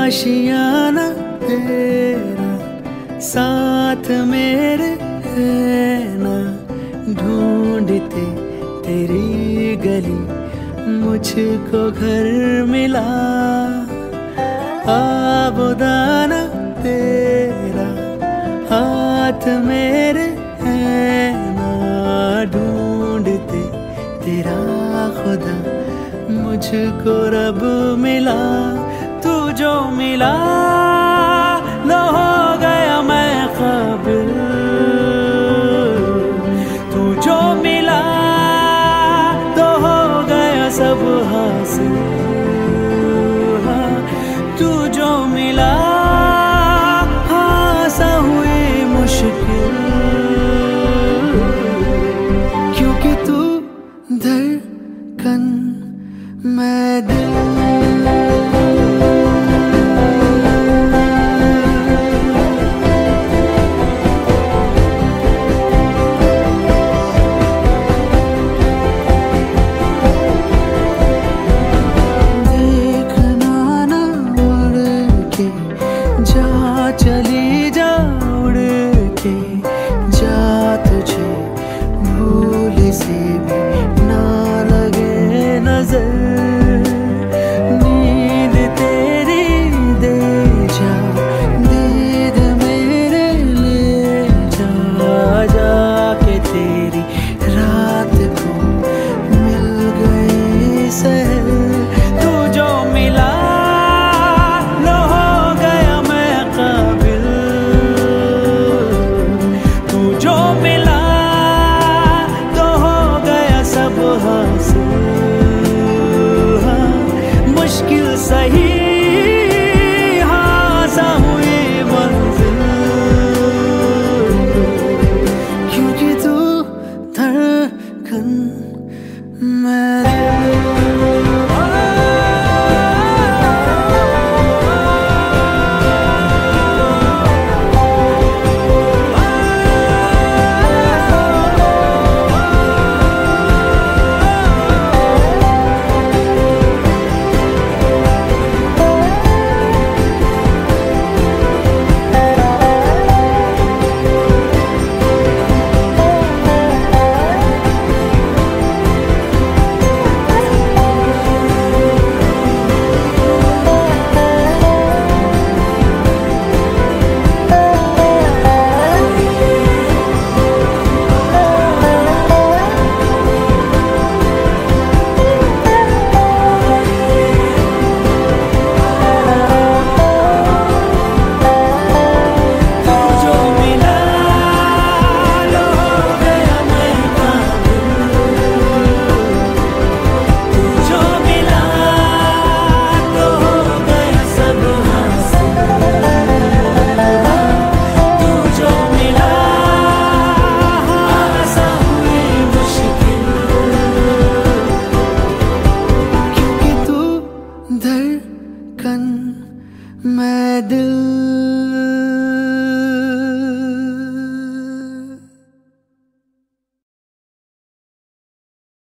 आशियाना तेरा, साथ मेरे है ना ढूंढते तेरी गली, मुझको घर मिला। आबुदाना तेरा, हाथ मेरे है ना ढूंढते तेरा खुदा, मुझको रब मिला। तू जो मिला लो हो गया मैं काबिल तू जो मिला तो हो गया सब हासिल। तू जो मिला हाँ हुई मुश्किल। क्योंकि तू धड़कन मुश्किल